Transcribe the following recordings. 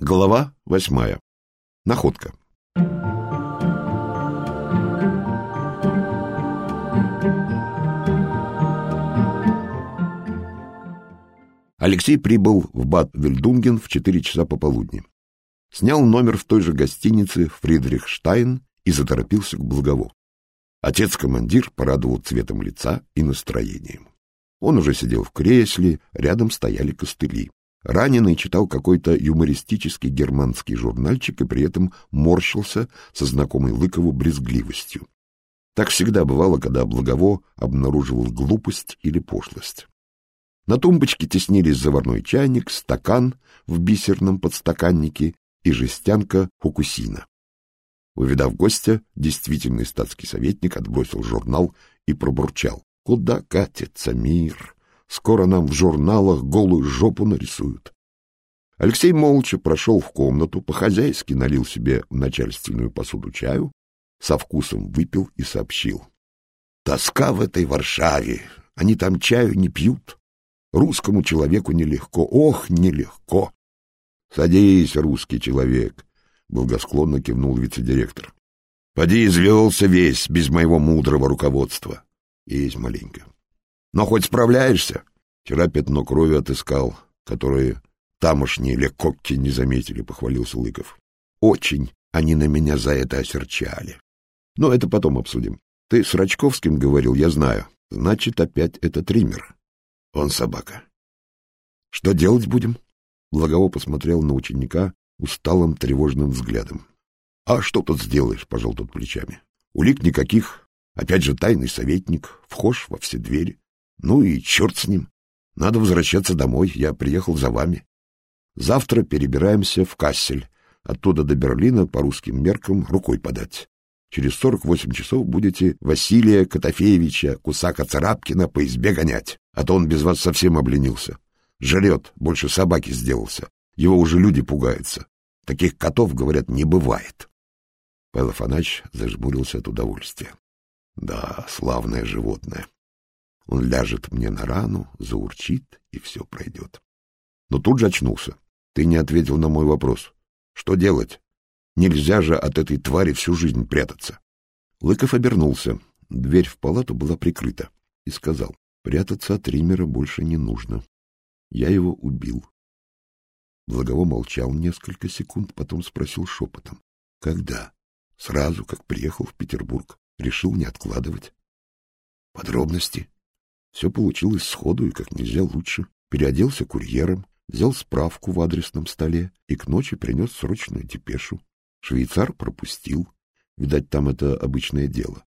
Глава восьмая. Находка. Алексей прибыл в Бад-Вильдунген в четыре часа пополудни. Снял номер в той же гостинице «Фридрихштайн» и заторопился к Благово. Отец-командир порадовал цветом лица и настроением. Он уже сидел в кресле, рядом стояли костыли. Раненый читал какой-то юмористический германский журнальчик и при этом морщился со знакомой Лыкову брезгливостью. Так всегда бывало, когда Благово обнаруживал глупость или пошлость. На тумбочке теснились заварной чайник, стакан в бисерном подстаканнике и жестянка фукусина. Увидав гостя, действительный статский советник отбросил журнал и пробурчал. «Куда катится мир?» Скоро нам в журналах голую жопу нарисуют. Алексей молча прошел в комнату, по-хозяйски налил себе в начальственную посуду чаю, со вкусом выпил и сообщил. Тоска в этой Варшаве, они там чаю не пьют. Русскому человеку нелегко, ох, нелегко. Садись, русский человек, благосклонно кивнул вице-директор. Поди извелся весь без моего мудрого руководства. Есть маленько. Но хоть справляешься. Вчера пятно крови отыскал, которое тамошние лекокки не заметили, — похвалился Лыков. Очень они на меня за это осерчали. Но это потом обсудим. Ты с Рачковским говорил, я знаю. Значит, опять это триммер. Он собака. Что делать будем? Благово посмотрел на ученика усталым тревожным взглядом. — А что тут сделаешь? — пожал тот плечами. — Улик никаких. Опять же тайный советник. Вхож во все двери. Ну и черт с ним. Надо возвращаться домой, я приехал за вами. Завтра перебираемся в Кассель. Оттуда до Берлина по русским меркам рукой подать. Через сорок восемь часов будете Василия Котофеевича Кусака-Царапкина по избе гонять, а то он без вас совсем обленился. Жрет, больше собаки сделался. Его уже люди пугаются. Таких котов, говорят, не бывает. Павел Афанач зажмурился от удовольствия. Да, славное животное. Он ляжет мне на рану, заурчит, и все пройдет. Но тут же очнулся. Ты не ответил на мой вопрос. Что делать? Нельзя же от этой твари всю жизнь прятаться. Лыков обернулся. Дверь в палату была прикрыта. И сказал, прятаться от Римера больше не нужно. Я его убил. Благово молчал несколько секунд, потом спросил шепотом. Когда? Сразу, как приехал в Петербург. Решил не откладывать. Подробности? Все получилось сходу и как нельзя лучше. Переоделся курьером, взял справку в адресном столе и к ночи принес срочную депешу. Швейцар пропустил. Видать, там это обычное дело.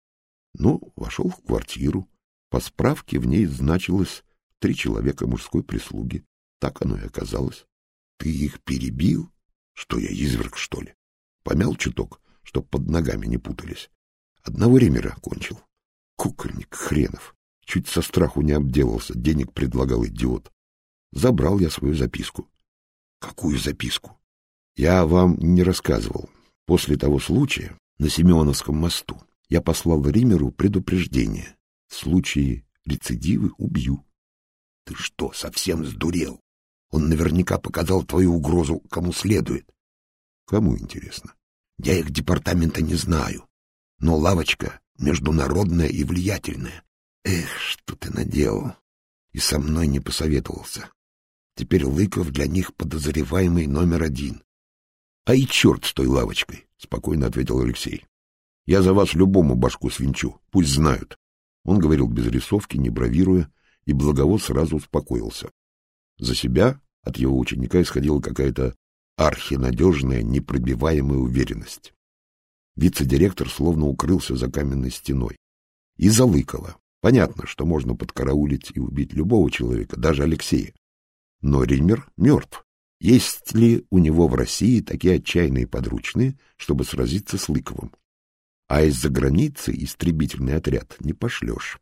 Ну, вошел в квартиру. По справке в ней значилось три человека мужской прислуги. Так оно и оказалось. Ты их перебил? Что я, изверг, что ли? Помял чуток, чтоб под ногами не путались. Одного ремера кончил. Кукольник хренов. Чуть со страху не обделался, денег предлагал идиот. Забрал я свою записку. Какую записку? Я вам не рассказывал. После того случая на Семеновском мосту я послал Римеру предупреждение. В случае рецидивы убью. Ты что, совсем сдурел? Он наверняка показал твою угрозу кому следует. Кому интересно? Я их департамента не знаю. Но лавочка международная и влиятельная. Эх, что ты наделал! И со мной не посоветовался. Теперь Лыков для них подозреваемый номер один. — А и черт с той лавочкой, — спокойно ответил Алексей. — Я за вас любому башку свинчу, пусть знают. Он говорил без рисовки, не бравируя, и Благовод сразу успокоился. За себя от его ученика исходила какая-то архинадежная, непробиваемая уверенность. Вице-директор словно укрылся за каменной стеной. И за Лыкова. Понятно, что можно подкараулить и убить любого человека, даже Алексея. Но Риммер мертв. Есть ли у него в России такие отчаянные подручные, чтобы сразиться с Лыковым? А из-за границы истребительный отряд не пошлешь.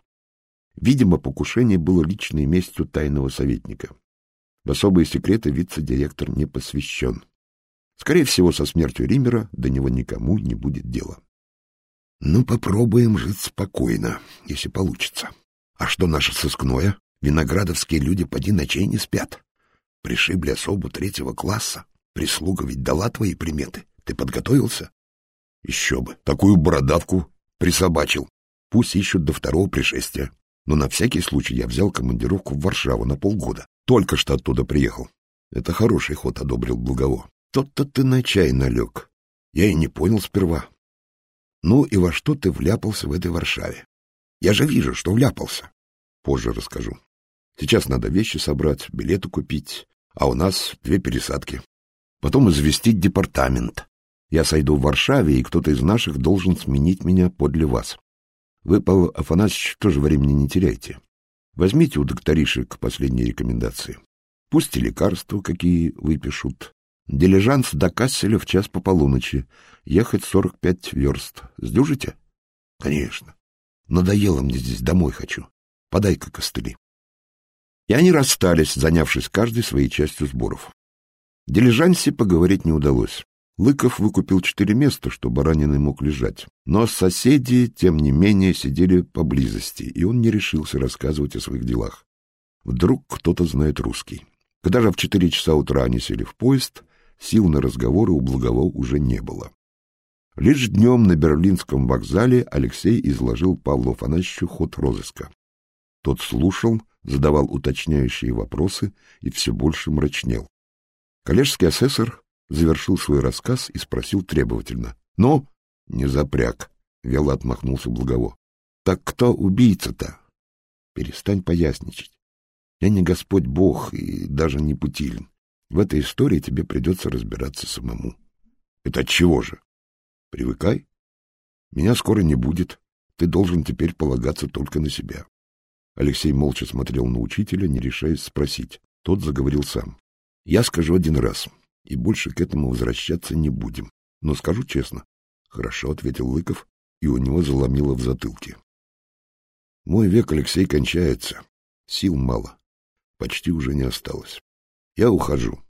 Видимо, покушение было личной местью тайного советника. В особые секреты вице-директор не посвящен. Скорее всего, со смертью Риммера до него никому не будет дела. Ну, попробуем жить спокойно, если получится. А что наше сыскное? Виноградовские люди поди ночей не спят. Пришибли особу третьего класса. Прислуга ведь дала твои приметы. Ты подготовился? Еще бы, такую бородавку присобачил. Пусть ищут до второго пришествия. Но на всякий случай я взял командировку в Варшаву на полгода. Только что оттуда приехал. Это хороший ход одобрил Благово. Тот-то ты на чай налег. Я и не понял сперва. Ну и во что ты вляпался в этой Варшаве? Я же вижу, что вляпался. Позже расскажу. Сейчас надо вещи собрать, билеты купить, а у нас две пересадки. Потом известить департамент. Я сойду в Варшаве, и кто-то из наших должен сменить меня подле вас. Вы, Павел Афанасьевич, тоже времени не теряйте. Возьмите у докторишек последние рекомендации. Пусть и лекарства какие выпишут. Дилижанс до Касселя в час по полуночи. Ехать сорок пять верст. Сдюжите? Конечно. Надоело мне здесь, домой хочу. Подай-ка костыли. И они расстались, занявшись каждой своей частью сборов. Дилижансе поговорить не удалось. Лыков выкупил четыре места, чтобы раненый мог лежать. Но соседи, тем не менее, сидели поблизости, и он не решился рассказывать о своих делах. Вдруг кто-то знает русский. Когда же в четыре часа утра они сели в поезд, сил на разговоры у Благово уже не было. Лишь днем на Берлинском вокзале Алексей изложил Павлу Афанасьевичу ход розыска. Тот слушал, задавал уточняющие вопросы и все больше мрачнел. Коллежский асессор завершил свой рассказ и спросил требовательно. — Ну? — Не запряг, — вело отмахнулся Благово. — Так кто убийца-то? — Перестань поясничать. Я не Господь Бог и даже не Путилин. В этой истории тебе придется разбираться самому. — Это от чего же? — Привыкай. Меня скоро не будет. Ты должен теперь полагаться только на себя. Алексей молча смотрел на учителя, не решаясь спросить. Тот заговорил сам. — Я скажу один раз и больше к этому возвращаться не будем. Но скажу честно. — Хорошо, — ответил Лыков, и у него заломило в затылке. — Мой век, Алексей, кончается. Сил мало. Почти уже не осталось. Я ухожу.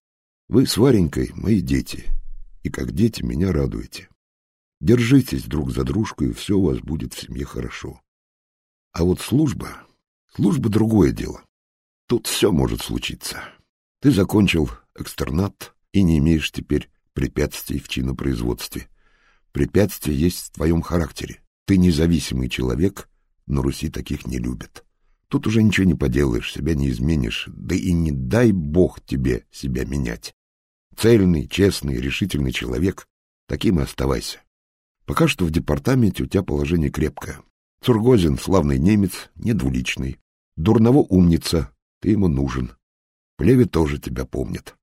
Вы с Варенькой мои дети, и как дети меня радуете. Держитесь друг за дружку, и все у вас будет в семье хорошо. А вот служба... Служба — другое дело. Тут все может случиться. Ты закончил экстернат, и не имеешь теперь препятствий в чинопроизводстве. Препятствия есть в твоем характере. Ты независимый человек, но Руси таких не любят. Тут уже ничего не поделаешь, себя не изменишь, да и не дай бог тебе себя менять. Цельный, честный, решительный человек, таким и оставайся. Пока что в департаменте у тебя положение крепкое. Цургозин — славный немец, недвуличный. Дурного умница, ты ему нужен. Плеве тоже тебя помнит.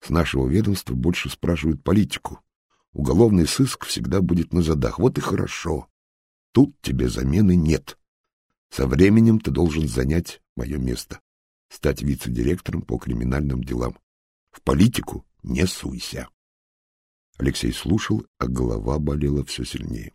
С нашего ведомства больше спрашивают политику. Уголовный сыск всегда будет на задах. Вот и хорошо. Тут тебе замены нет. Со временем ты должен занять мое место, стать вице-директором по криминальным делам. В политику не суйся. Алексей слушал, а голова болела все сильнее.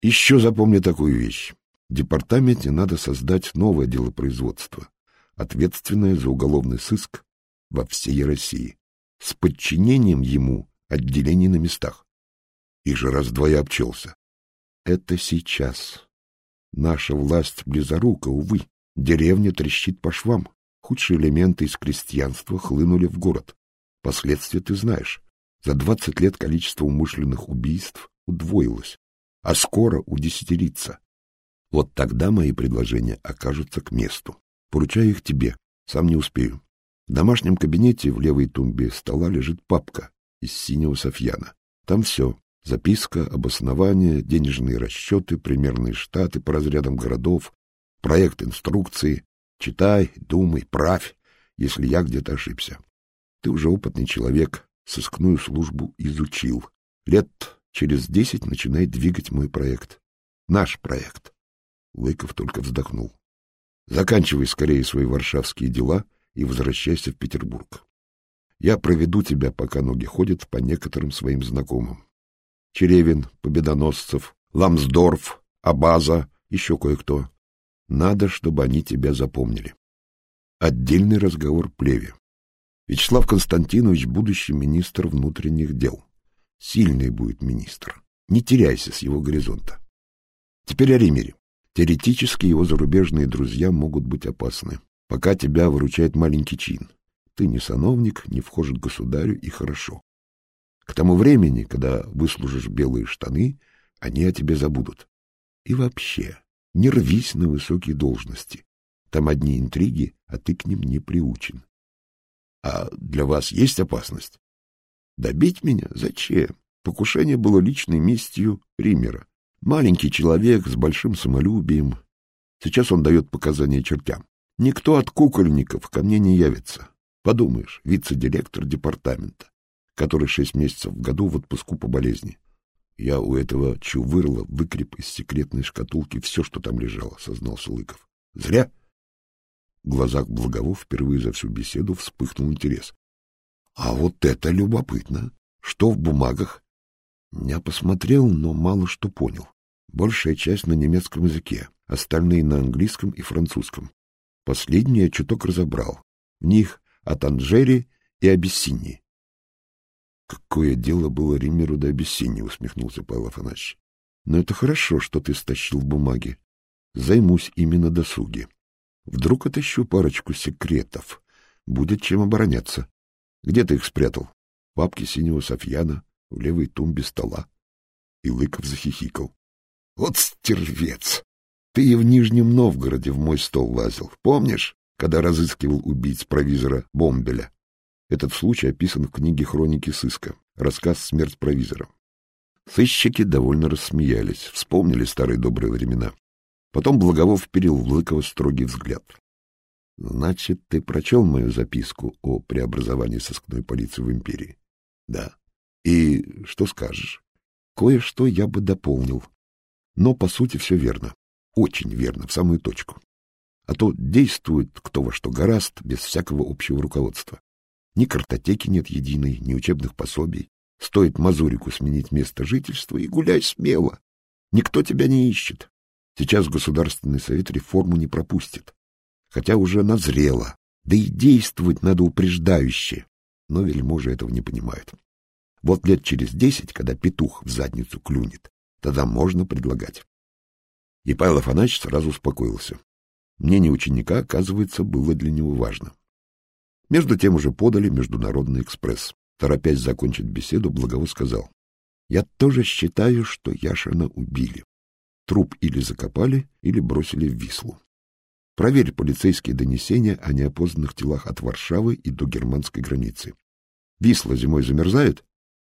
Еще запомни такую вещь. В департаменте надо создать новое делопроизводство, ответственное за уголовный сыск во всей России с подчинением ему отделений на местах. И же раз-двоя обчелся. Это сейчас. Наша власть близорука, увы. Деревня трещит по швам. Худшие элементы из крестьянства хлынули в город. Последствия ты знаешь. За двадцать лет количество умышленных убийств удвоилось, а скоро удесятерится. Вот тогда мои предложения окажутся к месту. Поручаю их тебе, сам не успею. В домашнем кабинете в левой тумбе стола лежит папка из синего софьяна. Там все. Записка, обоснование, денежные расчеты, примерные штаты по разрядам городов, проект инструкции. Читай, думай, правь, если я где-то ошибся. Ты уже опытный человек, сыскную службу изучил. Лет через десять начинай двигать мой проект. Наш проект. Лыков только вздохнул. Заканчивай скорее свои варшавские дела — и возвращайся в Петербург. Я проведу тебя, пока ноги ходят по некоторым своим знакомым. Черевин, Победоносцев, Ламсдорф, Абаза, еще кое-кто. Надо, чтобы они тебя запомнили. Отдельный разговор Плеве. Вячеслав Константинович — будущий министр внутренних дел. Сильный будет министр. Не теряйся с его горизонта. Теперь о Римере. Теоретически его зарубежные друзья могут быть опасны пока тебя выручает маленький чин. Ты не сановник, не вхож к государю, и хорошо. К тому времени, когда выслужишь белые штаны, они о тебе забудут. И вообще, не рвись на высокие должности. Там одни интриги, а ты к ним не приучен. А для вас есть опасность? Добить меня? Зачем? Покушение было личной местью Римера. Маленький человек с большим самолюбием. Сейчас он дает показания чертям. Никто от кукольников ко мне не явится. Подумаешь, вице-директор департамента, который шесть месяцев в году в отпуску по болезни. Я у этого чувырла выкреп из секретной шкатулки все, что там лежало, сознался Лыков. Зря. В глазах Благовов впервые за всю беседу вспыхнул интерес. А вот это любопытно. Что в бумагах? Я посмотрел, но мало что понял. Большая часть на немецком языке, остальные на английском и французском. Последнее чуток разобрал. В них от Анжери и Абиссинии. Какое дело было Римеру до Абиссинии, усмехнулся Павел Афанасьевич. Но это хорошо, что ты стащил бумаги. Займусь именно досуги. Вдруг отыщу парочку секретов. Будет чем обороняться. Где ты их спрятал? В папке синего Софьяна, в левой тумбе стола. И Лыков захихикал. Вот стервец! Ты и в Нижнем Новгороде в мой стол лазил. Помнишь, когда разыскивал убийц провизора Бомбеля? Этот случай описан в книге «Хроники сыска», рассказ «Смерть провизора». Сыщики довольно рассмеялись, вспомнили старые добрые времена. Потом Благовов вперил в Лыкова строгий взгляд. — Значит, ты прочел мою записку о преобразовании сыскной полиции в империи? — Да. И что скажешь? Кое-что я бы дополнил. Но, по сути, все верно. Очень верно, в самую точку. А то действует кто во что гораст, без всякого общего руководства. Ни картотеки нет единой, ни учебных пособий. Стоит Мазурику сменить место жительства и гуляй смело. Никто тебя не ищет. Сейчас Государственный совет реформу не пропустит. Хотя уже назрело. Да и действовать надо упреждающе. Но вельможи этого не понимают. Вот лет через десять, когда петух в задницу клюнет, тогда можно предлагать. И Павел Афанасьевич сразу успокоился. Мнение ученика, оказывается, было для него важно. Между тем уже подали Международный экспресс. Торопясь закончить беседу, Благово сказал. — Я тоже считаю, что Яшина убили. Труп или закопали, или бросили в Вислу. Проверь полицейские донесения о неопознанных телах от Варшавы и до германской границы. Висла зимой замерзает?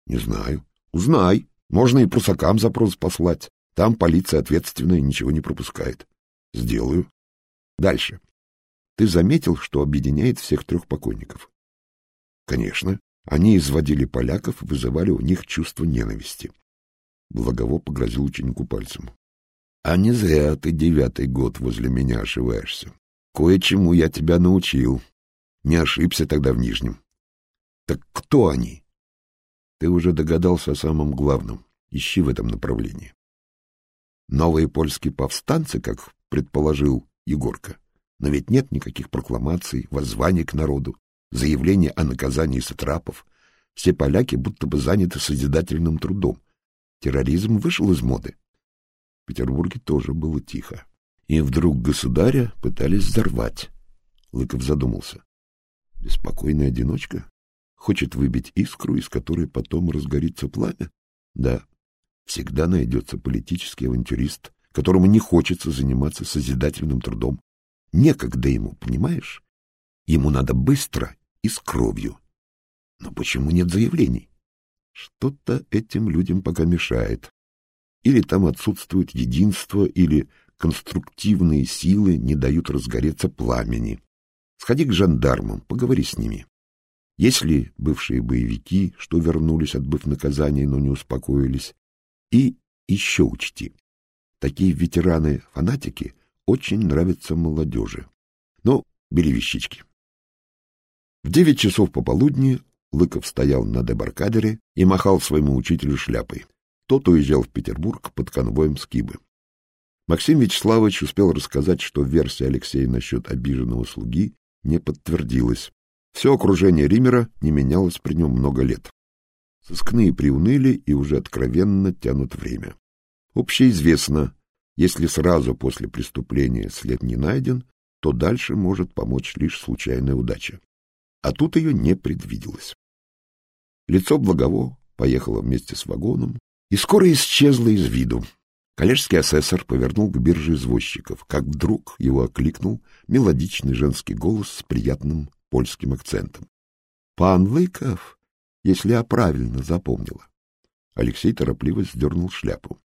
Не знаю. Узнай. Можно и прусакам запрос послать. Там полиция ответственная ничего не пропускает. Сделаю. Дальше. Ты заметил, что объединяет всех трех покойников? Конечно. Они изводили поляков вызывали у них чувство ненависти. Благово погрозил ученику пальцем. А не зря ты девятый год возле меня ошиваешься. Кое-чему я тебя научил. Не ошибся тогда в Нижнем. Так кто они? Ты уже догадался о самом главном. Ищи в этом направлении. Новые польские повстанцы, как предположил Егорка. Но ведь нет никаких прокламаций, воззваний к народу, заявления о наказании сатрапов. Все поляки будто бы заняты созидательным трудом. Терроризм вышел из моды. В Петербурге тоже было тихо. И вдруг государя пытались взорвать. Лыков задумался. Беспокойная одиночка? Хочет выбить искру, из которой потом разгорится пламя? Да. Всегда найдется политический авантюрист, которому не хочется заниматься созидательным трудом. Некогда ему, понимаешь? Ему надо быстро и с кровью. Но почему нет заявлений? Что-то этим людям пока мешает. Или там отсутствует единство, или конструктивные силы не дают разгореться пламени. Сходи к жандармам, поговори с ними. Если бывшие боевики, что вернулись, отбыв наказание, но не успокоились, и еще учти, такие ветераны-фанатики очень нравятся молодежи. Ну, бери вещички. В девять часов пополудни Лыков стоял на дебаркадере и махал своему учителю шляпой. Тот уезжал в Петербург под конвоем Скибы. Максим Вячеславович успел рассказать, что версия Алексея насчет обиженного слуги не подтвердилась. Все окружение Римера не менялось при нем много лет. Сыскные приуныли и уже откровенно тянут время. Общеизвестно, если сразу после преступления след не найден, то дальше может помочь лишь случайная удача. А тут ее не предвиделось. Лицо Благово поехала вместе с вагоном и скоро исчезла из виду. Коллежский асессор повернул к бирже извозчиков, как вдруг его окликнул мелодичный женский голос с приятным польским акцентом. — Пан Лыков, если я правильно запомнила. Алексей торопливо сдернул шляпу.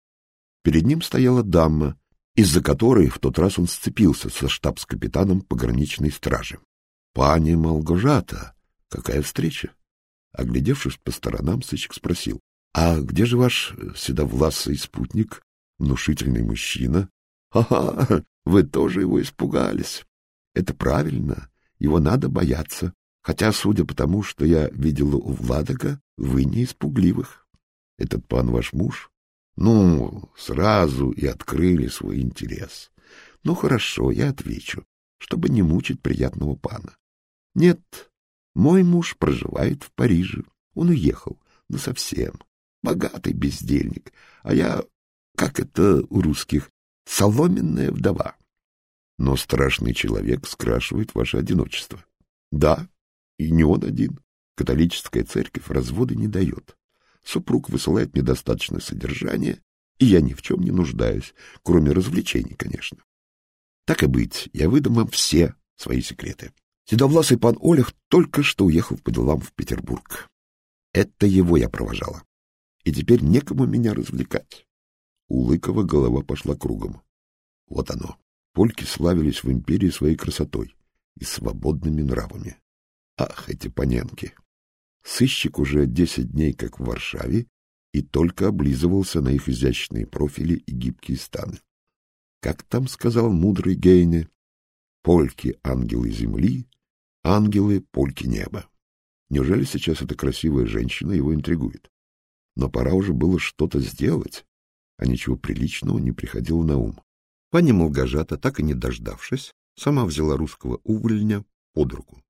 Перед ним стояла дама, из-за которой в тот раз он сцепился со штабс-капитаном пограничной стражи. — Пани Малгожата, какая встреча! Оглядевшись по сторонам, сыщик спросил. — А где же ваш седовласый спутник, внушительный мужчина? — Ха-ха, вы тоже его испугались. Это правильно, его надо бояться. Хотя, судя по тому, что я видела у Владога, вы не испугливых. Этот пан ваш муж? Ну, сразу и открыли свой интерес. Ну, хорошо, я отвечу, чтобы не мучить приятного пана. Нет, мой муж проживает в Париже. Он уехал, но совсем. Богатый бездельник, а я, как это у русских, соломенная вдова. Но страшный человек скрашивает ваше одиночество. Да, и не он один. Католическая церковь разводы не дает. Супруг высылает мне достаточное содержание, и я ни в чем не нуждаюсь, кроме развлечений, конечно. Так и быть, я выдам вам все свои секреты. Седовласый пан Олег только что уехал по делам в Петербург. Это его я провожала. И теперь некому меня развлекать. У Лыкова голова пошла кругом. Вот оно. Польки славились в империи своей красотой и свободными нравами. Ах, эти паненки! Сыщик уже десять дней как в Варшаве и только облизывался на их изящные профили и гибкие станы. Как там сказал мудрый Гейне, польки — ангелы земли, ангелы — польки неба. Неужели сейчас эта красивая женщина его интригует? Но пора уже было что-то сделать, а ничего приличного не приходило на ум. Пани Молгожата, так и не дождавшись, сама взяла русского увольня под руку.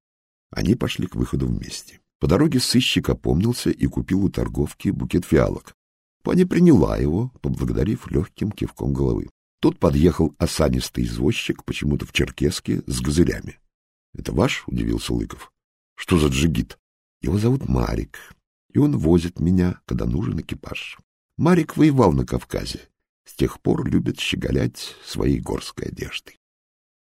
Они пошли к выходу вместе. По дороге сыщик опомнился и купил у торговки букет фиалок. Паня приняла его, поблагодарив легким кивком головы. Тут подъехал осанистый извозчик, почему-то в черкеске, с газелями. — Это ваш? — удивился Лыков. — Что за джигит? — Его зовут Марик, и он возит меня, когда нужен экипаж. Марик воевал на Кавказе. С тех пор любит щеголять своей горской одеждой.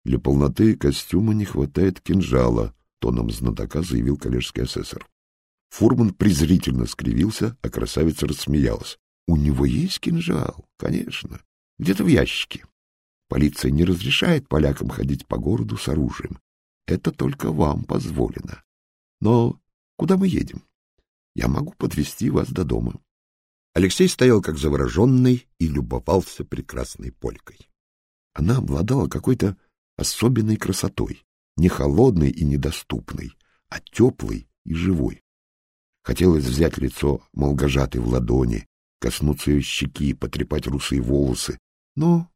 Для полноты костюма не хватает кинжала, — тоном знатока заявил коллежский асессор. Фурман презрительно скривился, а красавица рассмеялась. — У него есть кинжал, конечно, где-то в ящике. Полиция не разрешает полякам ходить по городу с оружием. Это только вам позволено. Но куда мы едем? Я могу подвести вас до дома. Алексей стоял как завороженный и любовался прекрасной полькой. Она обладала какой-то особенной красотой не холодный и недоступный, а теплый и живой. Хотелось взять лицо Молгожатой в ладони, коснуться ее щеки, потрепать русые волосы. Но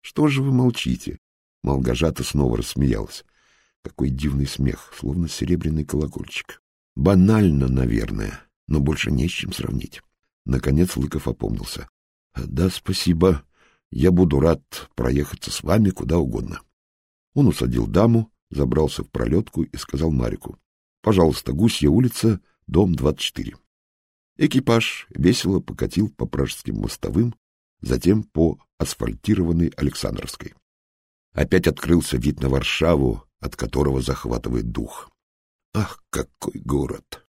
что же вы молчите? Молгожата снова рассмеялась. Какой дивный смех, словно серебряный колокольчик. Банально, наверное, но больше не с чем сравнить. Наконец Лыков опомнился. — Да, спасибо. Я буду рад проехаться с вами куда угодно. Он усадил даму, забрался в пролетку и сказал Марику. — Пожалуйста, Гусья улица, дом 24. Экипаж весело покатил по пражским мостовым, затем по асфальтированной Александровской. Опять открылся вид на Варшаву, от которого захватывает дух. Ах, какой город!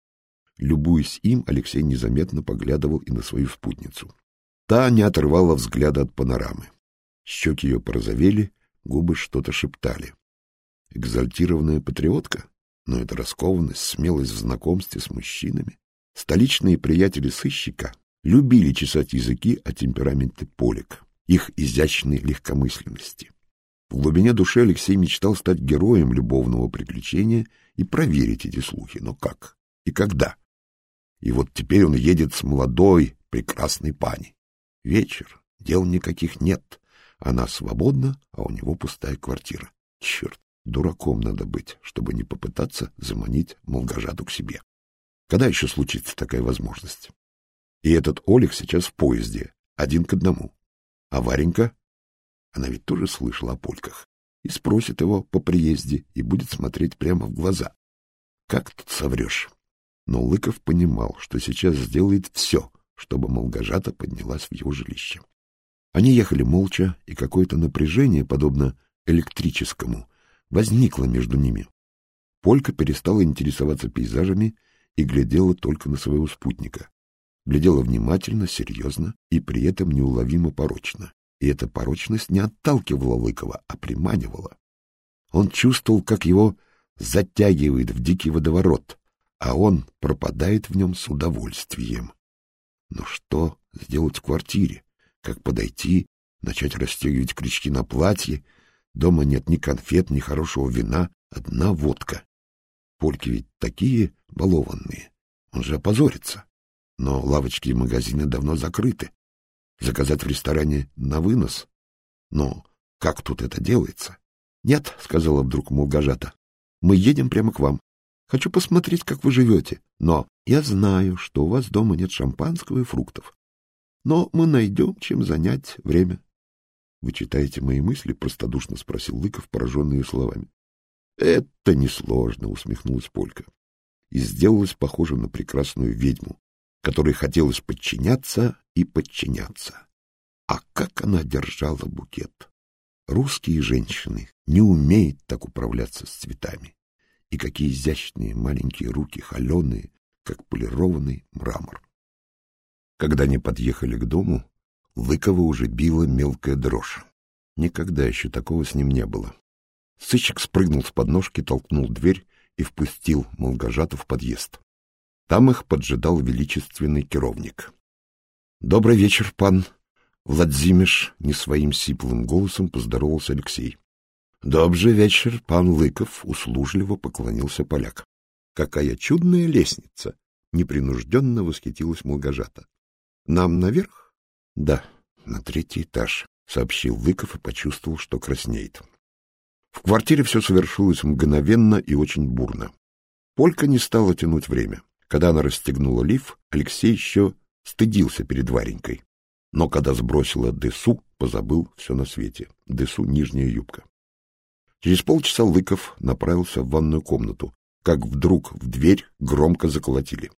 Любуясь им, Алексей незаметно поглядывал и на свою спутницу. Та не отрывала взгляда от панорамы. Щеки ее порозовели, губы что-то шептали. Экзальтированная патриотка? Но это раскованность, смелость в знакомстве с мужчинами. Столичные приятели сыщика любили чесать языки о темпераменте полик, их изящной легкомысленности. В глубине души Алексей мечтал стать героем любовного приключения и проверить эти слухи. Но как? И когда? И вот теперь он едет с молодой, прекрасной пани. Вечер, дел никаких нет. Она свободна, а у него пустая квартира. Черт, Дураком надо быть, чтобы не попытаться заманить Молгожату к себе. Когда еще случится такая возможность? И этот Олег сейчас в поезде, один к одному. А Варенька? Она ведь тоже слышала о польках. И спросит его по приезде, и будет смотреть прямо в глаза. Как тут соврешь? Но Лыков понимал, что сейчас сделает все, чтобы Молгожата поднялась в его жилище. Они ехали молча, и какое-то напряжение, подобно электрическому, возникло между ними. Полька перестала интересоваться пейзажами и глядела только на своего спутника. Глядела внимательно, серьезно и при этом неуловимо порочно. И эта порочность не отталкивала Лыкова, а приманивала. Он чувствовал, как его затягивает в дикий водоворот, а он пропадает в нем с удовольствием. Но что сделать в квартире? Как подойти, начать расстегивать крючки на платье? Дома нет ни конфет, ни хорошего вина, одна водка. Польки ведь такие балованные, он же опозорится. Но лавочки и магазины давно закрыты. Заказать в ресторане на вынос? Но как тут это делается? — Нет, — сказала вдруг Мулгажата, — мы едем прямо к вам. Хочу посмотреть, как вы живете. Но я знаю, что у вас дома нет шампанского и фруктов. Но мы найдем, чем занять время. — Вы читаете мои мысли? — простодушно спросил Лыков, пораженный ее словами. — Это несложно, — усмехнулась Полька. И сделалась похожа на прекрасную ведьму, которой хотелось подчиняться и подчиняться. А как она держала букет! Русские женщины не умеют так управляться с цветами. И какие изящные маленькие руки, холеные, как полированный мрамор. Когда они подъехали к дому, Лыкова уже била мелкая дрожь. Никогда еще такого с ним не было. Сыщик спрыгнул с подножки, толкнул дверь и впустил Молгожату в подъезд. Там их поджидал величественный керовник. — Добрый вечер, пан Владимиш не своим сиплым голосом поздоровался Алексей. — Добрый вечер, пан Лыков, — услужливо поклонился поляк. — Какая чудная лестница! — непринужденно восхитилась Молгожата. — Нам наверх? — Да, на третий этаж, — сообщил Лыков и почувствовал, что краснеет. В квартире все совершилось мгновенно и очень бурно. Полька не стала тянуть время. Когда она расстегнула лиф, Алексей еще стыдился перед Варенькой. Но когда сбросила десу, позабыл все на свете. Десу — нижняя юбка. Через полчаса Лыков направился в ванную комнату, как вдруг в дверь громко заколотили.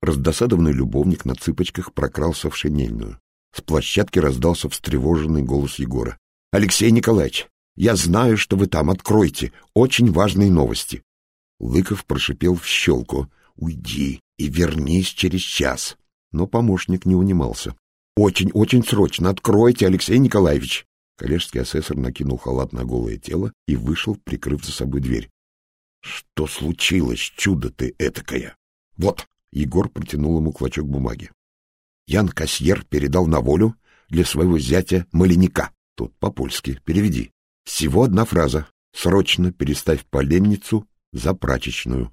Раздосадованный любовник на цыпочках прокрался в шинельную. С площадки раздался встревоженный голос Егора. — Алексей Николаевич, я знаю, что вы там, откройте. Очень важные новости. Лыков прошипел в щелку. — Уйди и вернись через час. Но помощник не унимался. Очень-очень срочно откройте, Алексей Николаевич. Коллежский асессор накинул халат на голое тело и вышел, прикрыв за собой дверь. — Что случилось, чудо ты этакое? — Вот, — Егор протянул ему клочок бумаги. Ян Кассьер передал на волю для своего зятя Маляняка. Тут по-польски. Переведи. Всего одна фраза. Срочно переставь поленницу за прачечную.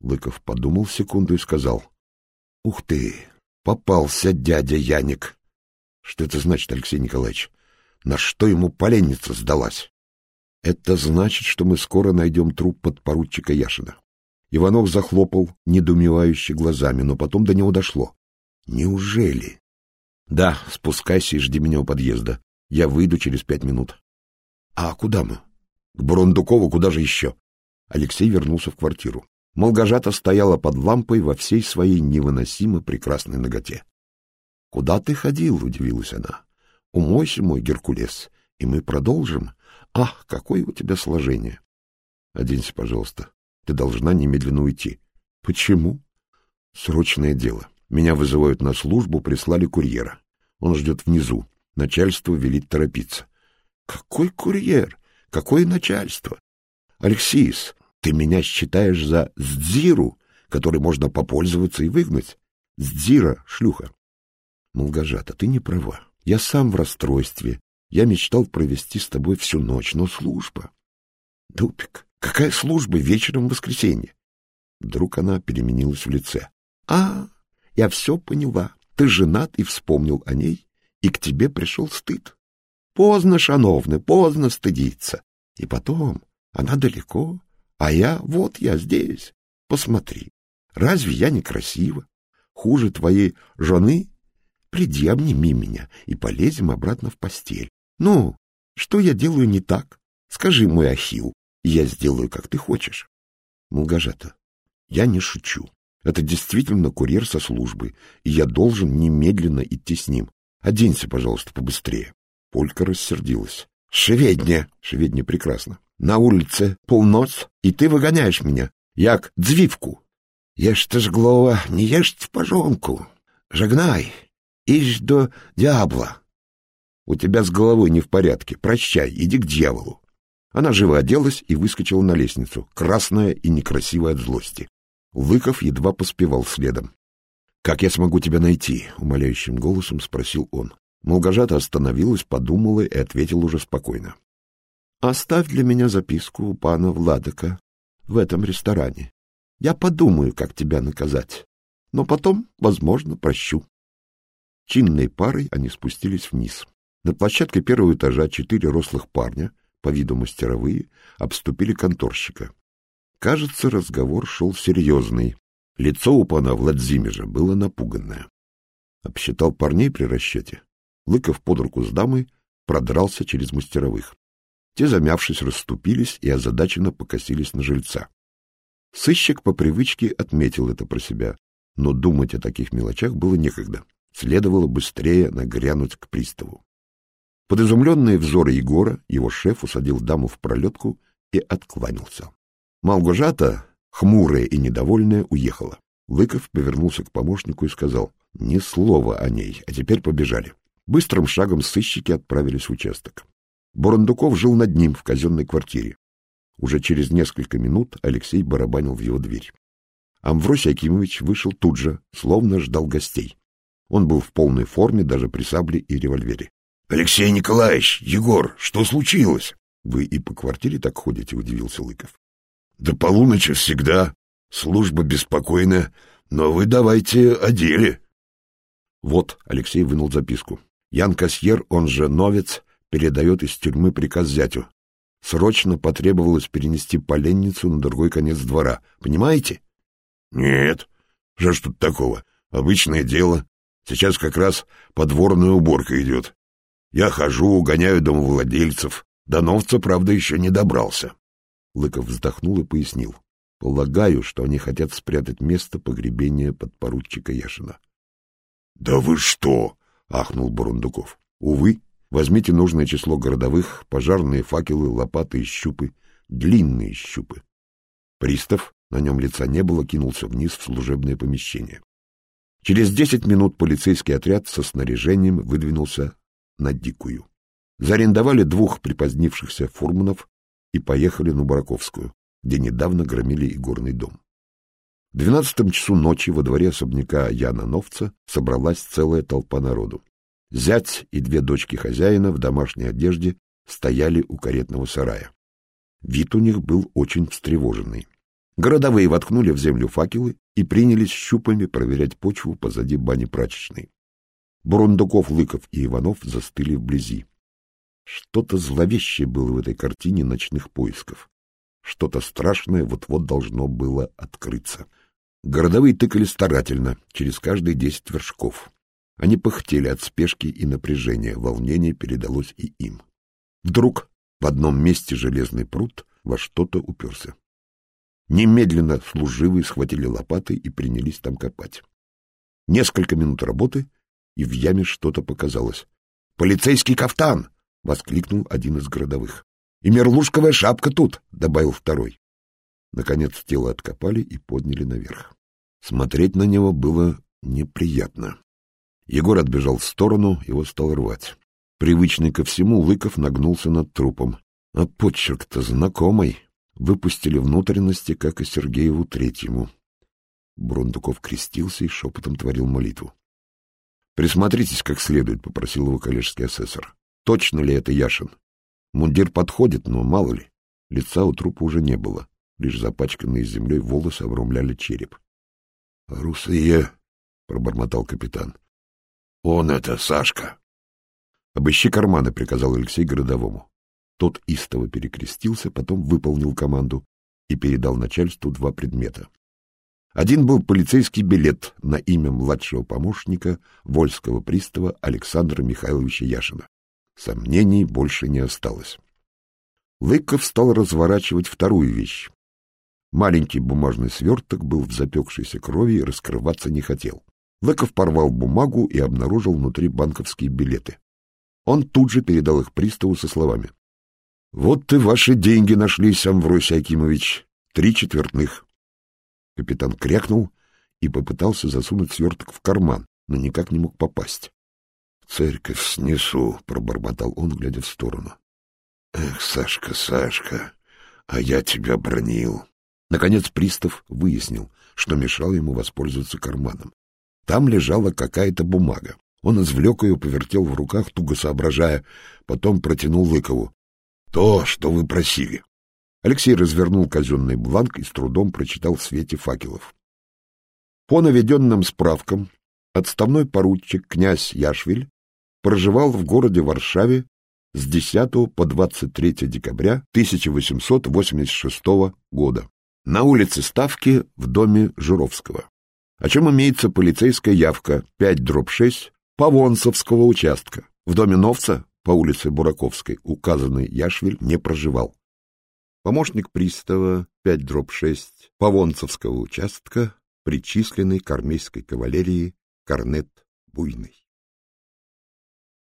Лыков подумал секунду и сказал. — Ух ты! Попался дядя Яник. Что это значит, Алексей Николаевич? На что ему поленница сдалась? Это значит, что мы скоро найдем труп подпоручика Яшина. Иванов захлопал недоумевающе глазами, но потом до него дошло. Неужели? Да, спускайся и жди меня у подъезда. Я выйду через пять минут. А куда мы? К Бурундукову, куда же еще? Алексей вернулся в квартиру. Молгожата стояла под лампой во всей своей невыносимо прекрасной ноготе. — Куда ты ходил? — удивилась она. — Умойся, мой Геркулес, и мы продолжим. Ах, какое у тебя сложение! — Оденься, пожалуйста. Ты должна немедленно уйти. — Почему? — Срочное дело. Меня вызывают на службу, прислали курьера. Он ждет внизу. Начальство велит торопиться. — Какой курьер? Какое начальство? — Алексис, ты меня считаешь за Сдзиру, который можно попользоваться и выгнать? Сдзира, шлюха. Молгожата, ты не права. Я сам в расстройстве. Я мечтал провести с тобой всю ночь, но служба... Дупик, какая служба вечером в воскресенье? Вдруг она переменилась в лице. А, я все поняла. Ты женат и вспомнил о ней, и к тебе пришел стыд. Поздно, шановны, поздно стыдиться. И потом, она далеко, а я, вот я здесь. Посмотри, разве я не красива? Хуже твоей жены? Приди, обними меня и полезем обратно в постель. Ну, что я делаю не так? Скажи, мой Ахилл, я сделаю, как ты хочешь. Молгожата, я не шучу. Это действительно курьер со службы, и я должен немедленно идти с ним. Оденься, пожалуйста, побыстрее. Полька рассердилась. — Шведня! — Шведня прекрасно. — На улице полночь, и ты выгоняешь меня, як дзвивку. Ешьте ж, Глова, не ешьте пожонку. Жагнай, ишь до дьявола. У тебя с головой не в порядке. Прощай, иди к дьяволу. Она живо оделась и выскочила на лестницу, красная и некрасивая от злости. Лыков едва поспевал следом. — Как я смогу тебя найти? — умоляющим голосом спросил он. Молгожата остановилась, подумала и ответила уже спокойно. — Оставь для меня записку у пана Владыка в этом ресторане. Я подумаю, как тебя наказать, но потом, возможно, прощу. Чинной парой они спустились вниз. На площадке первого этажа четыре рослых парня — по виду мастеровые, обступили конторщика. Кажется, разговор шел серьезный. Лицо у пана Владимира было напуганное. Обсчитал парней при расчете. Лыков под руку с дамой продрался через мастеровых. Те, замявшись, расступились и озадаченно покосились на жильца. Сыщик по привычке отметил это про себя, но думать о таких мелочах было некогда. Следовало быстрее нагрянуть к приставу. Под изумленные взоры Егора его шеф усадил даму в пролетку и откланялся. Малгожата, хмурая и недовольная, уехала. Лыков повернулся к помощнику и сказал, ни слова о ней, а теперь побежали. Быстрым шагом сыщики отправились в участок. Бурундуков жил над ним в казенной квартире. Уже через несколько минут Алексей барабанил в его дверь. Амвросий Акимович вышел тут же, словно ждал гостей. Он был в полной форме даже при сабле и револьвере. — Алексей Николаевич, Егор, что случилось? — Вы и по квартире так ходите, — удивился Лыков. — До полуночи всегда. Служба беспокойная, но вы давайте о деле. Вот, Алексей вынул записку. Ян Касьер, он же Новец, передает из тюрьмы приказ зятю. Срочно потребовалось перенести поленницу на другой конец двора. Понимаете? — Нет. Что ж тут такого? Обычное дело. Сейчас как раз подворная уборка идет. Я хожу, гоняю домовладельцев. До новца, правда, еще не добрался. Лыков вздохнул и пояснил. Полагаю, что они хотят спрятать место погребения подпоручика Яшина. — Да вы что? — ахнул Бурундуков. — Увы, возьмите нужное число городовых, пожарные факелы, лопаты и щупы, длинные щупы. Пристав, на нем лица не было, кинулся вниз в служебное помещение. Через десять минут полицейский отряд со снаряжением выдвинулся на Дикую. Заарендовали двух припозднившихся фурманов и поехали на Бураковскую, где недавно громили игорный дом. В двенадцатом часу ночи во дворе особняка Яна Новца собралась целая толпа народу. Зять и две дочки хозяина в домашней одежде стояли у каретного сарая. Вид у них был очень встревоженный. Городовые воткнули в землю факелы и принялись щупами проверять почву позади бани прачечной. Бурундуков, Лыков и Иванов застыли вблизи. Что-то зловещее было в этой картине ночных поисков. Что-то страшное вот-вот должно было открыться. Городовые тыкали старательно, через каждые десять вершков. Они пыхтели от спешки и напряжения, волнение передалось и им. Вдруг в одном месте железный пруд во что-то уперся. Немедленно служивые схватили лопаты и принялись там копать. Несколько минут работы, и в яме что-то показалось. «Полицейский кафтан!» — воскликнул один из городовых. «И мерлушковая шапка тут!» — добавил второй. Наконец тело откопали и подняли наверх. Смотреть на него было неприятно. Егор отбежал в сторону, его стал рвать. Привычный ко всему, Лыков нагнулся над трупом. А почерк-то знакомый. Выпустили внутренности, как и Сергееву Третьему. Брундуков крестился и шепотом творил молитву. Присмотритесь как следует, — попросил его коллежский асессор. Точно ли это Яшин? Мундир подходит, но мало ли. Лица у трупа уже не было. Лишь запачканные землей волосы обрамляли череп. — Русые, — пробормотал капитан. — Он это, Сашка. — Обыщи карманы, — приказал Алексей городовому. Тот истово перекрестился, потом выполнил команду и передал начальству два предмета один был полицейский билет на имя младшего помощника Вольского пристава Александра Михайловича Яшина. Сомнений больше не осталось. Лыков стал разворачивать вторую вещь. Маленький бумажный сверток был в запекшейся крови и раскрываться не хотел. Лыков порвал бумагу и обнаружил внутри банковские билеты. Он тут же передал их приставу со словами. — Вот и ваши деньги нашлись, Амвросий Акимович. Три четвертных. Капитан крякнул и попытался засунуть сверток в карман, но никак не мог попасть. — Церковь снесу, — пробормотал он, глядя в сторону. — Эх, Сашка, Сашка, а я тебя бронил. Наконец пристав выяснил, что мешал ему воспользоваться карманом. Там лежала какая-то бумага. Он извлек ее, повертел в руках, туго соображая, потом протянул Лыкову. — То, что вы просили. Алексей развернул казенный бланк и с трудом прочитал в свете факелов. По наведенным справкам, отставной поручик князь Яшвиль проживал в городе Варшаве с 10 по 23 декабря 1886 года на улице Ставки в доме Журовского, о чем имеется полицейская явка 5 дробь 6 Павонцевского участка. В доме Новца по улице Бураковской указанный Яшвиль не проживал. Помощник пристава 5 дробь 6 Павонцевского участка, причисленный к армейской кавалерии Корнет Буйный.